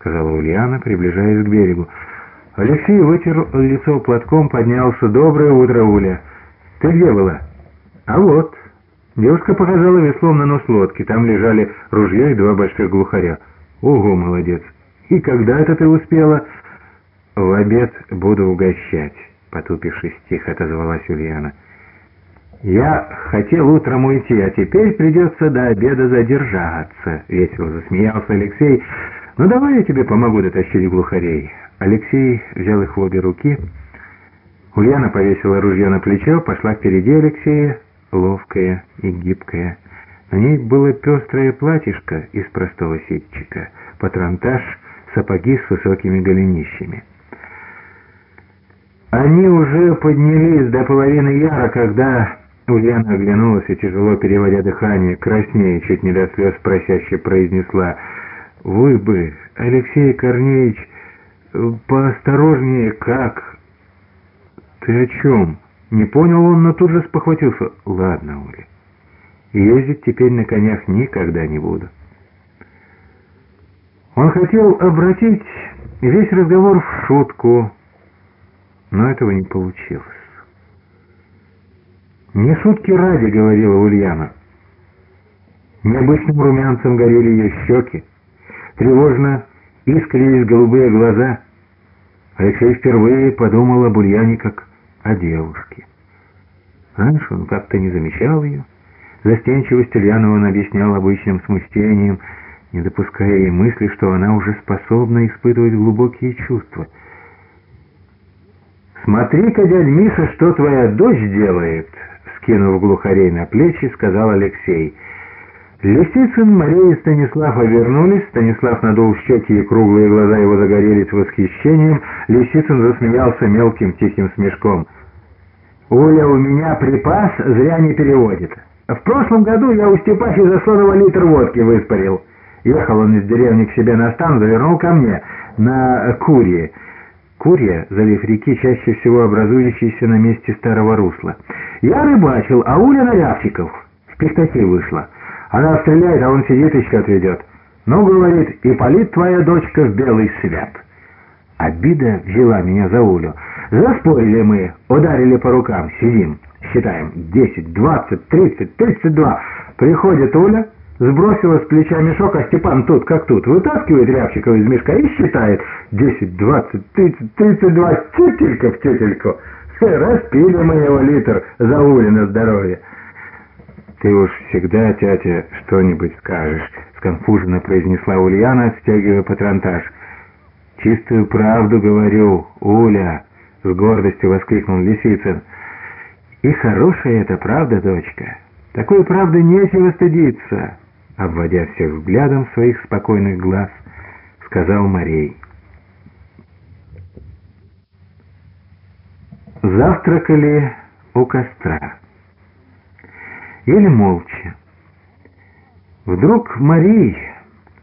сказала Ульяна, приближаясь к берегу. Алексей вытер лицо платком, поднялся. «Доброе утро, Уля! Ты где была?» «А вот!» Девушка показала веслом на нос лодки. Там лежали ружье и два больших глухаря. «Ого, молодец! И когда это ты успела?» «В обед буду угощать», — потупившись тихо отозвалась Ульяна. «Я хотел утром уйти, а теперь придется до обеда задержаться», — весело засмеялся Алексей. «Ну давай я тебе помогу дотащить глухарей». Алексей взял их в обе руки. Ульяна повесила ружье на плечо, пошла впереди Алексея, ловкая и гибкая. На ней было пестрое платьишко из простого ситчика, патронтаж, сапоги с высокими голенищами. Они уже поднялись до половины яра, когда Ульяна оглянулась и, тяжело переводя дыхание, краснее, чуть не до слез просяще произнесла «Вы бы, Алексей Корнеевич, поосторожнее как?» «Ты о чем?» Не понял он, но тут же спохватился. «Ладно, Оля, ездить теперь на конях никогда не буду». Он хотел обратить весь разговор в шутку, но этого не получилось. «Не шутки ради», — говорила Ульяна. Необычным румянцем горели ее щеки, тревожно искрились голубые глаза. Алексей впервые подумал об Ульяне как о девушке. Раньше он как-то не замечал ее. Застенчивость Ульянова он объяснял обычным смущением, не допуская ей мысли, что она уже способна испытывать глубокие чувства. «Смотри-ка, дядь Миша, что твоя дочь делает!» Скинув глухарей на плечи, сказал Алексей. Лисицын, Мария и Станислав обернулись. Станислав надул щеки, и круглые глаза его загорелись восхищением. Лисицын засмеялся мелким тихим смешком. «Уля у меня припас, зря не переводит. В прошлом году я у Степахи Заслонова литр водки выспарил. Ехал он из деревни к себе на стан, завернул ко мне на Курье». Курья, залив реки, чаще всего образующийся на месте старого русла. Я рыбачил, а Уля на Рябчиков. В пистоте вышла. Она стреляет, а он сидит и счет ведет. Ну, говорит, и полит твоя дочка в белый свет. Обида взяла меня за Улю. Заспорили мы, ударили по рукам, сидим, считаем, десять, двадцать, тридцать, тридцать два. Приходит Уля, Сбросила с плеча мешок, а Степан тут как тут. Вытаскивает Рябчикова из мешка и считает. Десять, двадцать, тридцать, тридцать два. Тютелька в тютельку. Распили мы его литр за Улина здоровье. «Ты уж всегда, тятя, что-нибудь скажешь», — сконфуженно произнесла Ульяна, стягивая патронтаж. «Чистую правду говорю, Уля!» — с гордостью воскликнул Лисицын. «И хорошая эта правда, дочка. Такой правды нечего стыдиться обводя всех взглядом своих спокойных глаз, сказал Марей. Завтракали у костра. Ели молча. Вдруг Марий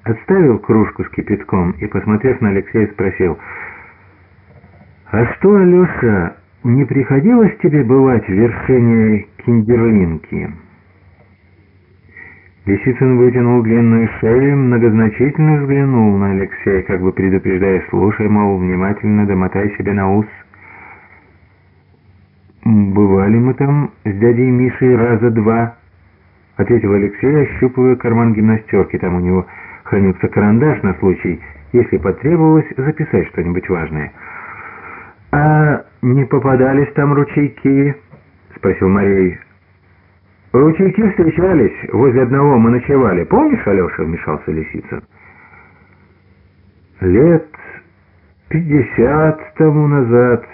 отставил кружку с кипятком и, посмотрев на Алексея, спросил, «А что, Алеша, не приходилось тебе бывать в вершине Киндерлинки?» Лисицын вытянул длинную шею, многозначительно взглянул на Алексея, как бы предупреждая, слушай, мол, внимательно домотай себе на ус. «Бывали мы там с дядей Мишей раза два», — ответил Алексей, ощупывая карман гимнастерки. Там у него хранился карандаш на случай, если потребовалось записать что-нибудь важное. «А не попадались там ручейки?» — спросил Марей. Ручейки встречались, возле одного мы ночевали. Помнишь, Алеша, вмешался Лисицын? Лет пятьдесят тому назад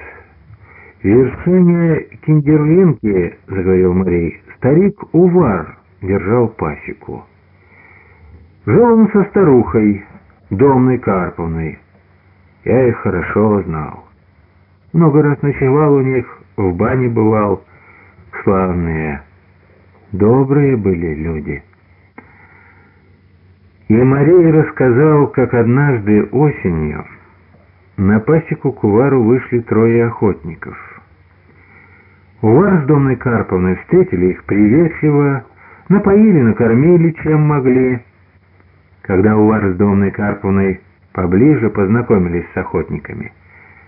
в вершине Киндерлинки, заговорил Марей, старик Увар держал пасеку. Жил он со старухой, домной Карповной. Я их хорошо знал. Много раз ночевал у них, в бане бывал. Славные Добрые были люди. И Марей рассказал, как однажды осенью на пасеку к Увару вышли трое охотников. Увар с Домной Карповной встретили их приветливо, напоили, накормили, чем могли. Когда Увар с Домной Карповной поближе познакомились с охотниками.